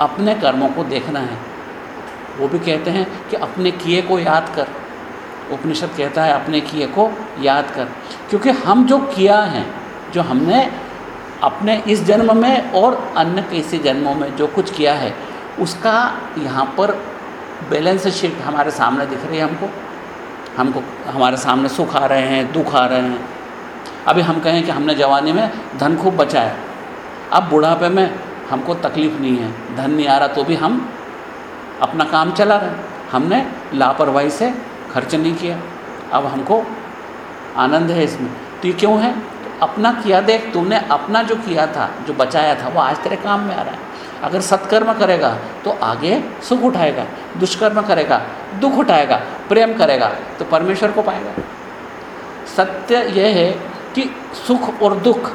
अपने कर्मों को देखना है। वो भी कहते हैं कि अपने किए को याद कर। उपनिषद कहता है, अपने किए को याद कर। क्योंकि हम जो किया है, जो हमने अपने इस जन्म में और अन्य किसी जन्मों में जो कुछ किया है, उसका यहाँ पर बैलेंस शीट हमारे सामने दिख रही है हमको। हमको, हमारे सामने सुख आ रहे हैं, दुख आ रहे हैं। अभी हम कहें कि हमने जवानी में धन खूब बचाया। अब बुढ़ापे में हमको तकलीफ़ नहीं है। धन नहीं आ रहा तो भी हम अपना काम चला रहे हमने लापरवाही से खर्च नहीं किया। अब हमको आनंद है इसमें। तो ये क्यों है? तो अपना किया देख, तुमने अपना जो किया था, जो बचाया था, वो आज तेरे काम में आ रहा है। अगर सत्कर्म करेगा तो आगे सुख उठाएगा, दुष्कर्म करेगा, दुख उठाएगा, प्रेम करेगा तो परमेश्वर को पाएगा। सत्य यह है कि सुख और दुख,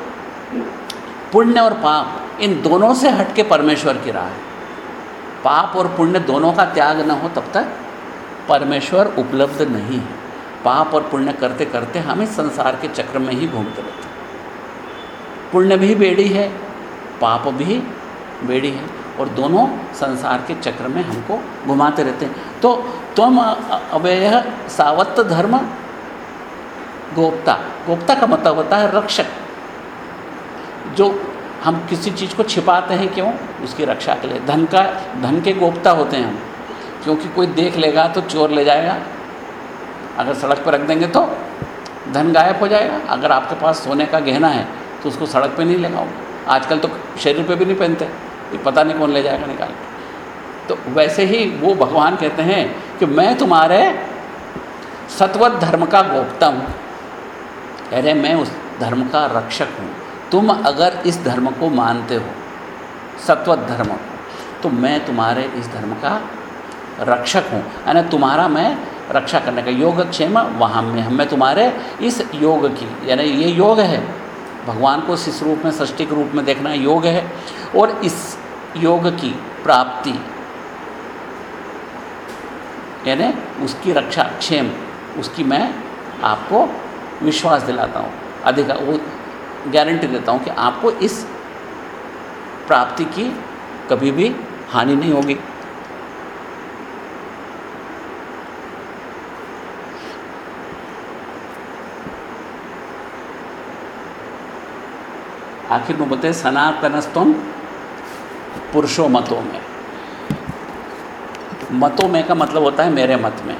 पुण्य और पाप, इन दोनों से हट के परमेश्वर की राह है। पाप और पुण्य दोनों का त्याग न हो तब तक परमेश्वर उपलब्ध नहीं है। पाप और पुण्य करते करते हम इस संसार के चक्र में ही घूमते रहते पुण्य भी बेड़ी है, पाप भी बेड़ी है और दोनों संसार के चक्र में हमको घुमाते रहते हैं। तो तुम अवय सावत्त धर्म गोप्ता। गोप्ता का मतलब होता है रक्षक। जो हम किसी चीज़ को छिपाते हैं क्यों? उसकी रक्षा के लिए। धन का, धन के गोप्ता होते हैं हम। क्योंकि कोई देख लेगा तो चोर ले जाएगा। अगर सड़क पर रख देंगे तो धन गायब हो जाएगा। अगर आपके पास सोने का गहना है तो उसको सड़क पे नहीं लगाओगे। आजकल तो शरीर पे भी नहीं पहनते। ये पता नहीं कौन ले जाएगा निकाल तो वैसे ही वो भगवान कहते हैं कि मैं तुम्हारे सत्वत धर्म का गोप्ता हूँ अरे मैं उस धर्म का रक्षक हूँ। तुम अगर इस धर्म को मानते हो, सत्वत धर्म को तो मैं तुम्हारे इस धर्म का रक्षक हूँ। यानी तुम्हारा मैं रक्षा करने का योगक्षेम वहाँ में मैं तुम्हारे इस योग की, यानी ये योग है। भगवान को इस रूप में, सृष्टि के रूप में देखना योग है। और इस योग की प्राप्ति, यानी उसकी रक्षा, क्षेम, उसकी मैं आपको विश्वास दिलाता हूँ। अधिक, वो गारंटी देता हूँ कि आपको इस प्राप्ति की कभी भी हानि नहीं होगी। आखिर में बोलते सनातनस्तम पुरुषों मतों में। मतों में का मतलब होता है मेरे मत में।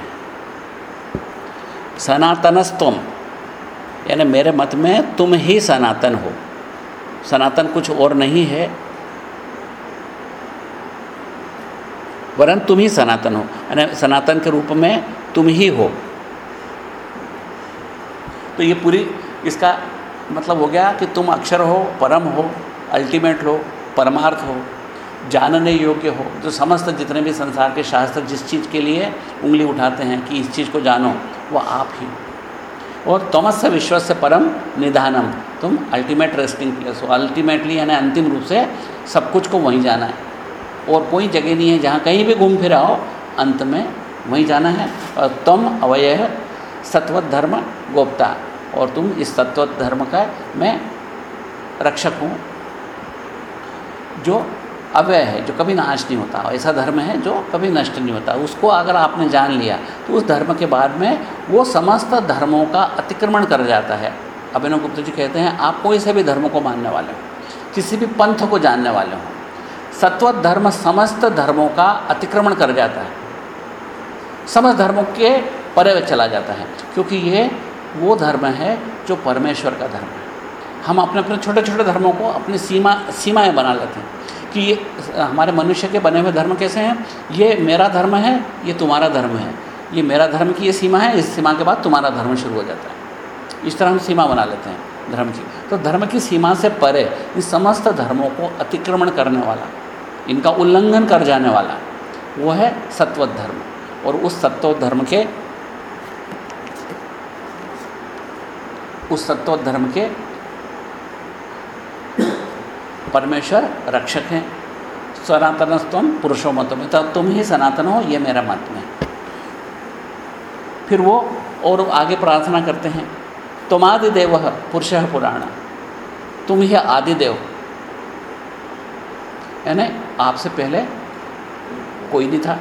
सनातनस्तम यानी मेरे मत में तुम ही सनातन हो। सनातन कुछ और नहीं है, वरन तुम ही सनातन हो, यानी सनातन के रूप में तुम ही हो। तो ये पूरी, इसका मतलब हो गया कि तुम अक्षर हो, परम हो अल्टीमेट हो, परमार्थ हो। जानने योग्य हो जो समस्त जितने भी संसार के शास्त्र जिस चीज़ के लिए उंगली उठाते हैं कि इस चीज़ को जानो, वो आप ही और तमस्य विश्व से परम निधानम। तुम अल्टीमेट रेस्टिंग प्लेस हो। अल्टीमेटली यानी अंतिम रूप से सब कुछ को वहीं जाना है। और कोई जगह नहीं है जहाँ कहीं भी घूम फिरा हो अंत में वहीं जाना है। और तुम अवय सत्वत धर्म गोप्ता। और तुम इस सत्वत धर्म का मैं रक्षक हूँ, जो अव्यय है, जो कभी नाश नहीं होता, ऐसा धर्म है जो कभी नष्ट नहीं होता। उसको अगर आपने जान लिया तो उस धर्म के बाद में वो समस्त धर्मों का अतिक्रमण कर जाता है। अभिनव गुप्त जी कहते हैं, आप कोई से भी धर्म को मानने वाले हो, किसी भी पंथ को जानने वाले हो सत्व धर्म समस्त धर्मों का अतिक्रमण कर जाता है। समस्त धर्मों के परे चला जाता है, क्योंकि ये वो धर्म है जो परमेश्वर का धर्म है। हम अपने अपने छोटे छोटे धर्मों को अपनी सीमा, सीमाएँ बना लेते हैं कि ये, हमारे मनुष्य के बने हुए धर्म कैसे हैं? ये मेरा धर्म है, ये तुम्हारा धर्म है। ये मेरा धर्म की ये सीमा है, इस सीमा के बाद तुम्हारा धर्म शुरू हो जाता है। इस तरह हम सीमा बना लेते हैं धर्म की। तो धर्म की सीमा से परे इन समस्त धर्मों को अतिक्रमण करने वाला, इनका उल्लंघन कर जाने वाला, वो है सत्वत धर्म। और उस सत्व धर्म के, उस सत्व धर्म के परमेश्वर, रक्षक हैं। सनातन सनातनस्तम पुरुषो में। तो तुम ही सनातन हो, ये मेरा मत में। फिर वो और आगे प्रार्थना करते हैं तुम आदिदेव पुरुष पुराण। तुम ही आदिदेव। यानी आपसे पहले कोई नहीं था।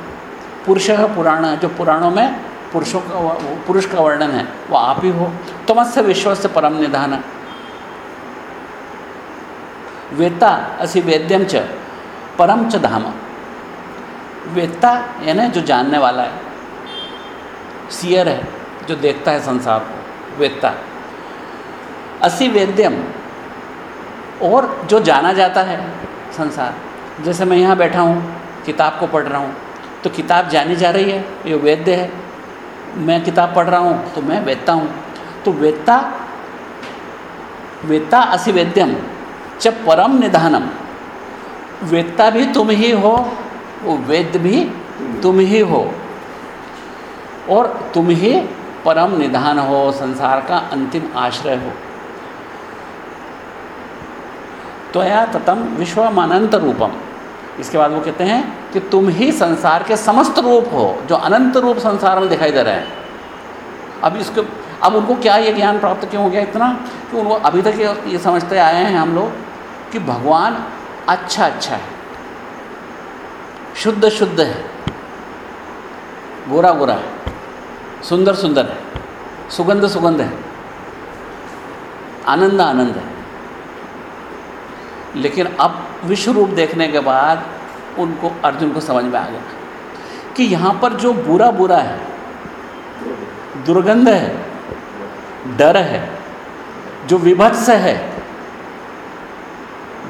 पुरुष पुराण, जो पुराणों में पुरुषों का, पुरुष का वर्णन है, वो आप ही हो। तुमस्य विश्व से परम निधान। वेत्ता, असी वेद्यम च परम च धाम। वेत्ता, यानी जो जानने वाला है, सियर है, जो देखता है संसार को, वेत्ता। असी वेद्यम और जो जाना जाता है संसार, जैसे मैं यहाँ बैठा हूँ, किताब को पढ़ रहा हूँ तो किताब जानी जा रही है, ये वेद्य है, मैं किताब पढ़ रहा हूँ तो मैं वेत्ता हूँ। तो वेत्ता वेत्ता असी वेद्यम च परम निधानम। वेत्ता भी तुम ही हो, वो वेद भी तुम ही हो। और तुम ही परम निधान हो, संसार का अंतिम आश्रय हो। तो या ततम विश्वमानंत रूपम। इसके बाद वो कहते हैं कि तुम ही संसार के समस्त रूप हो, जो अनंत रूप संसार में दिखाई दे रहे हैं। अब इसको, अब उनको क्या ये ज्ञान प्राप्त क्यों हो गया इतना? कि उनको अभी तक ये समझते आए हैं हम लोग। कि भगवान अच्छा अच्छा है, शुद्ध शुद्ध है, गोरा गोरा है, सुंदर सुंदर है, सुगंध सुगंध है, आनंद आनंद है। लेकिन अब विश्व रूप देखने के बाद उनको अर्जुन को समझ में आ गया कि यहाँ पर जो बुरा बुरा है, दुर्गंध है, डर है, जो विभत्स है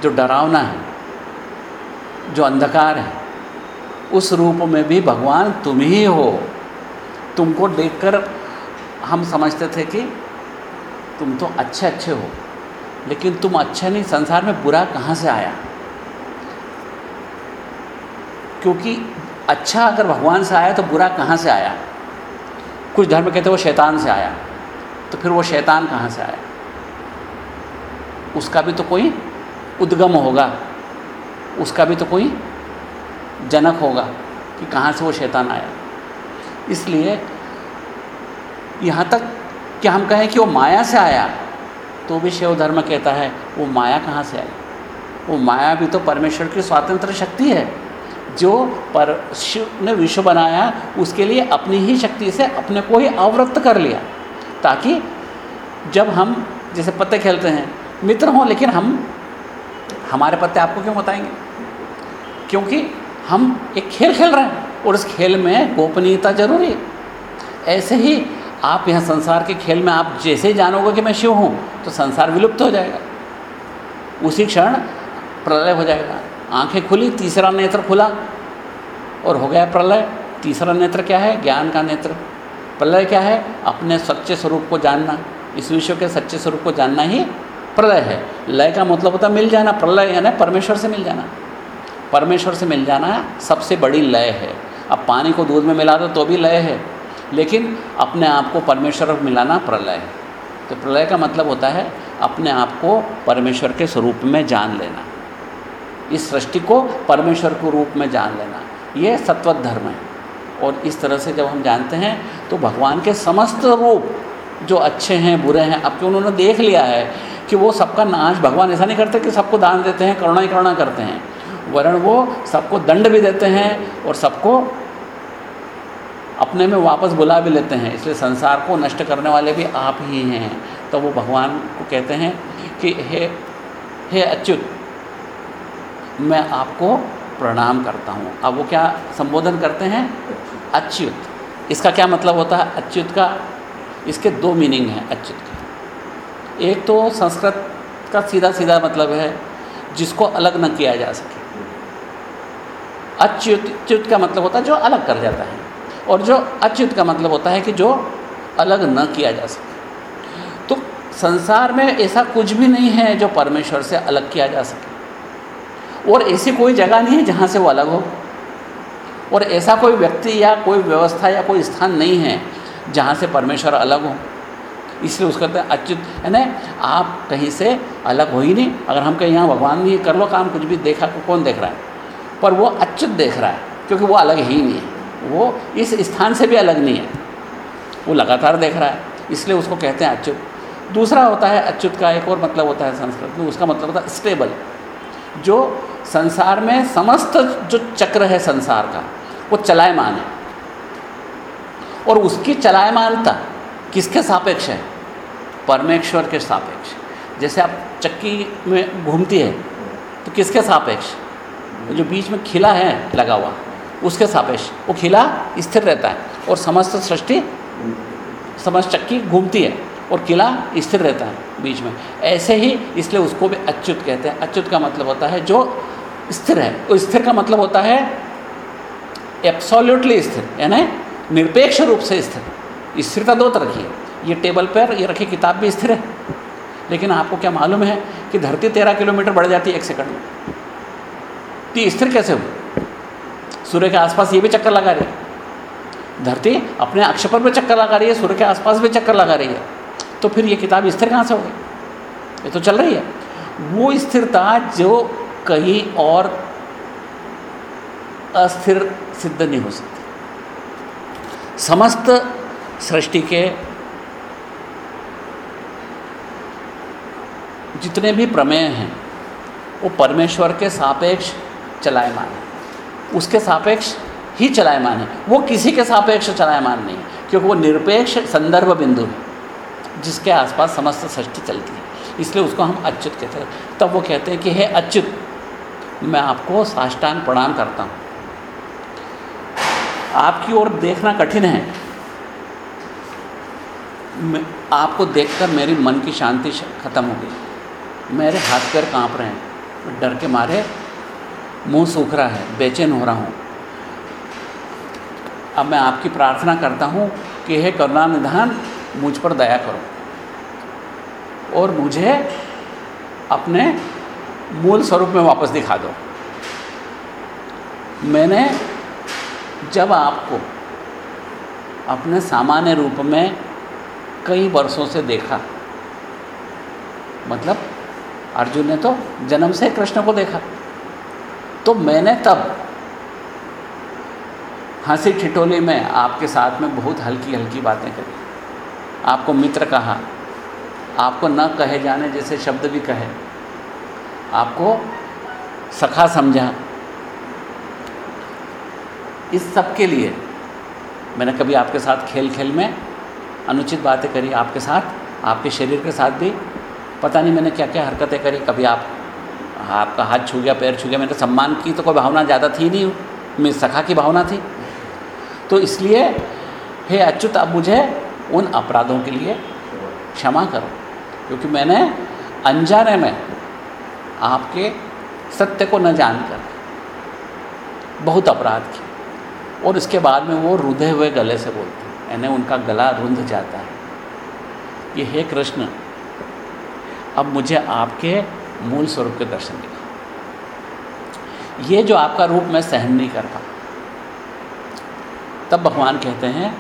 जो डरावना है, जो अंधकार है, उस रूप में भी भगवान तुम ही हो। तुमको देखकर हम समझते थे कि तुम तो अच्छे अच्छे हो, लेकिन तुम अच्छे नहीं, संसार में बुरा कहाँ से आया? क्योंकि अच्छा अगर भगवान से आया तो बुरा कहाँ से आया? कुछ धर्म कहते वो शैतान से आया तो फिर वो शैतान कहाँ से आया? उसका भी तो कोई उद्गम होगा। उसका भी तो कोई जनक होगा कि कहाँ से वो शैतान आया। इसलिए यहाँ तक कि हम कहें कि वो माया से आया तो भी शिव धर्म कहता है, वो माया कहाँ से आई? वो माया भी तो परमेश्वर की स्वतंत्र शक्ति है। जो पर शिव ने विश्व बनाया, उसके लिए अपनी ही शक्ति से अपने को ही आवृत्त कर लिया। ताकि जब हम, जैसे पत्ते खेलते हैं, मित्र हों लेकिन हम हमारे पत्ते आपको क्यों बताएँगे? क्योंकि हम एक खेल खेल रहे हैं और इस खेल में गोपनीयता ज़रूरी है। ऐसे ही आप यहाँ संसार के खेल में आप जैसे ही जानोगे कि मैं शिव हूँ तो संसार विलुप्त हो जाएगा। उसी क्षण प्रलय हो जाएगा। आँखें खुली, तीसरा नेत्र खुला और हो गया प्रलय। तीसरा नेत्र क्या है? ज्ञान का नेत्र। प्रलय क्या है? अपने सच्चे स्वरूप को जानना। इस विश्व के सच्चे स्वरूप को जानना ही प्रलय है। लय का मतलब होता है मिल जाना, प्रलय यानी परमेश्वर से मिल जाना। परमेश्वर से मिल जाना सबसे बड़ी लय है। अब पानी को दूध में मिला दो तो भी लय है। लेकिन अपने आप को परमेश्वर मिलाना प्रलय है। तो प्रलय का मतलब होता है अपने आप को परमेश्वर के स्वरूप में जान लेना। इस सृष्टि को परमेश्वर के रूप में जान लेना। ये सत्वत धर्म है। और इस तरह से जब हम जानते हैं तो भगवान के समस्त रूप जो अच्छे हैं, बुरे हैं, अब क्यों उन्होंने देख लिया है? कि वो सबका नाश भगवान ऐसा नहीं करते कि सबको दान देते हैं, करुणा ही करुणा करते हैं। वरण वो सबको दंड भी देते हैं और सबको अपने में वापस बुला भी लेते हैं। इसलिए संसार को नष्ट करने वाले भी आप ही हैं। तो वो भगवान को कहते हैं कि, हे हे अच्युत, मैं आपको प्रणाम करता हूँ। अब वो क्या संबोधन करते हैं? अच्युत। इसका क्या मतलब होता है? अच्युत का, इसके दो मीनिंग हैं, अच्युत के। एक तो संस्कृत का सीधा सीधा मतलब है, जिसको अलग न किया जा सके। अच्युत च्युत का मतलब होता है जो अलग कर जाता है, और जो अच्युत का मतलब होता है कि जो अलग न किया जा सके। तो संसार में ऐसा कुछ भी नहीं है जो परमेश्वर से अलग किया जा सके। और ऐसी कोई जगह नहीं है जहाँ से वो अलग हो। और ऐसा कोई व्यक्ति या कोई व्यवस्था या कोई स्थान नहीं है जहाँ से परमेश्वर अलग हो। इसलिए उसको कहते हैं अच्युत। यानी आप कहीं से अलग हो ही नहीं। अगर हम कहीं, यहाँ भगवान नहीं कर लो काम, कुछ भी देखा को कौन देख रहा है? पर वो अच्युत देख रहा है, क्योंकि वो अलग ही नहीं है। वो इस स्थान से भी अलग नहीं है। वो लगातार देख रहा है, इसलिए उसको कहते हैं अच्युत। दूसरा होता है, अच्युत का एक और मतलब होता है संस्कृत में, उसका मतलब होता है स्टेबल जो संसार में समस्त जो चक्र है संसार का, वो चलायमान है। और उसकी चलायमानता किसके सापेक्ष है? परमेश्वर के सापेक्ष। जैसे आप चक्की में घूमती है तो किसके सापेक्ष? जो बीच में खिला है, लगा हुआ, उसके सापेक्ष। वो खिला, स्थिर रहता है, और समस्त सृष्टि, समस्त चक्की घूमती है, और किला स्थिर रहता है बीच में। ऐसे ही इसलिए उसको भी अच्युत कहते हैं। अच्युत का मतलब होता है जो स्थिर है। तो स्थिर का मतलब होता है एब्सोल्युटली स्थिर, यानी निरपेक्ष रूप से स्थिर। स्थिरता दो तरह की है। ये टेबल पर, ये रखी किताब भी स्थिर है। लेकिन आपको क्या मालूम है कि धरती तेरह किलोमीटर बढ़ जाती है एक सेकंड में? तो स्थिर कैसे हो सूर्य के आसपास ये भी चक्कर लगा रही है। धरती अपने अक्ष पर भी चक्कर लगा रही है, सूर्य के आसपास भी चक्कर लगा रही है। तो फिर ये किताब स्थिर कहाँ से हो गई? ये तो चल रही है। वो स्थिरता जो कहीं और अस्थिर सिद्ध नहीं हो सकती। समस्त सृष्टि के जितने भी प्रमेय हैं, वो परमेश्वर के सापेक्ष चलायमान है। उसके सापेक्ष ही चलायमान है। वो किसी के सापेक्ष चलायमान नहीं क्योंकि वो निरपेक्ष संदर्भ बिंदु है, जिसके आसपास समस्त सृष्टि चलती है। इसलिए उसको हम अच्युत कहते हैं। तब वो कहते हैं कि, हे अच्युत, मैं आपको साष्टांग प्रणाम करता हूँ। आपकी ओर देखना कठिन है। आपको देखकर मेरी मन की शांति खत्म हो गई। मेरे हाथ पैर काँप रहे हैं। डर के मारे मुँह सूख रहा है, बेचैन हो रहा हूँ। अब मैं आपकी प्रार्थना करता हूँ कि हे करुणा निधान, मुझ पर दया करो। और मुझे अपने मूल स्वरूप में वापस दिखा दो। मैंने जब आपको अपने सामान्य रूप में कई वर्षों से देखा मतलब अर्जुन ने तो जन्म से कृष्ण को देखा। तो मैंने तब हँसी ठिठोली में आपके साथ में बहुत हल्की हल्की बातें करी। आपको मित्र कहा, आपको न कहे जाने जैसे शब्द भी कहे। आपको सखा समझा। इस सब के लिए मैंने कभी आपके साथ खेल खेल में अनुचित बातें करी। आपके साथ, आपके शरीर के साथ भी पता नहीं मैंने क्या क्या हरकतें करी, कभी आप, आपका हाथ छू गया, पैर छू गया मेरे सम्मान की तो कोई भावना ज़्यादा थी नहीं मेरी सखा की भावना थी। तो इसलिए, हे अच्युत, अब मुझे उन अपराधों के लिए क्षमा करो, क्योंकि मैंने अनजाने में आपके सत्य को न जानकर बहुत अपराध किए और इसके बाद में वो रुधे हुए गले से बोलते हैं यानी उनका गला रुंध जाता है। कि हे कृष्ण अब मुझे आपके मूल स्वरूप के दर्शन दिखा ये जो आपका रूप मैं सहन नहीं कर पा तब भगवान कहते हैं,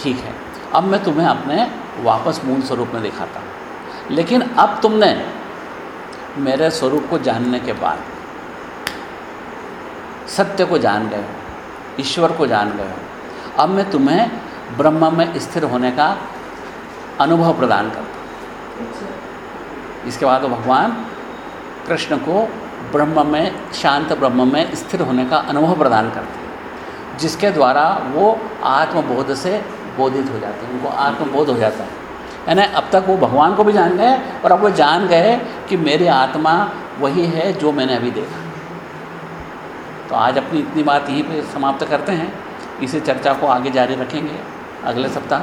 ठीक है, अब मैं तुम्हें अपने वापस मूल स्वरूप में दिखाता हूँ। लेकिन अब तुमने मेरे स्वरूप को जानने के बाद, सत्य को जान गए हो, ईश्वर को जान गए हो, अब मैं तुम्हें ब्रह्म में स्थिर होने का अनुभव प्रदान करता हूँ इसके बाद भगवान कृष्ण को ब्रह्म में, शांत ब्रह्म में स्थिर होने का अनुभव प्रदान करते हैं, जिसके द्वारा वो आत्मबोध से बोधित हो जाते हैं, उनको आत्मबोध हो जाता है। यानी अब तक वो भगवान को भी जान गए और अब वो जान गए कि मेरी आत्मा वही है जो मैंने अभी देखा। तो आज अपनी इतनी बात यहीं पे समाप्त करते हैं। इसी चर्चा को आगे जारी रखेंगे अगले सप्ताह।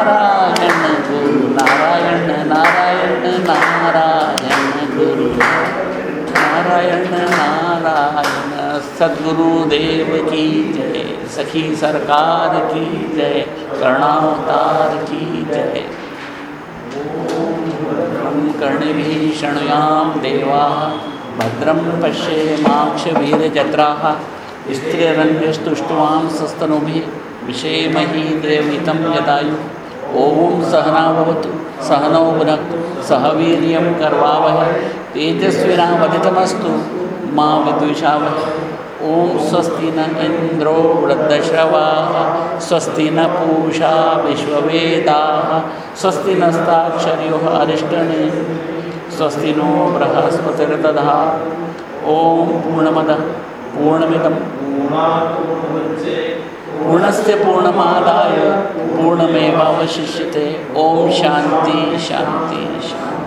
सदगुरुदेव की जय। सखी सरकार की जय। कर्णावतार की जय। ओम कर्णिभीषणयाम देवा। भद्रं पश्येमाक्षवीरजत्राः स्त्रियरण्यस्तुष्ट्वां सस्तनुभिः। विषेमहि देवहितं यदायु। ॐ सहना भवतु सहनौ भुनक्तु। सह वीर्यं कर्वावहै। तेजस्विनावधितमस्तु। मा विद्विषावहै। ॐ स्वस्ति न इंद्रो वृद्धश्रवाः, स्वस्ति न पूषा विश्ववेदाः, स्वस्ति नस्ताक्षर्योः अरिष्टने स्वस्ति नो बृहस्पतिर्दधा। ॐ पूर्णमदः, पूर्णमिदं। पूर्णस्य पूर्णमादाय, पूर्णमेवावशिष्यते। ॐ शान्ति शान्ति शान्ति।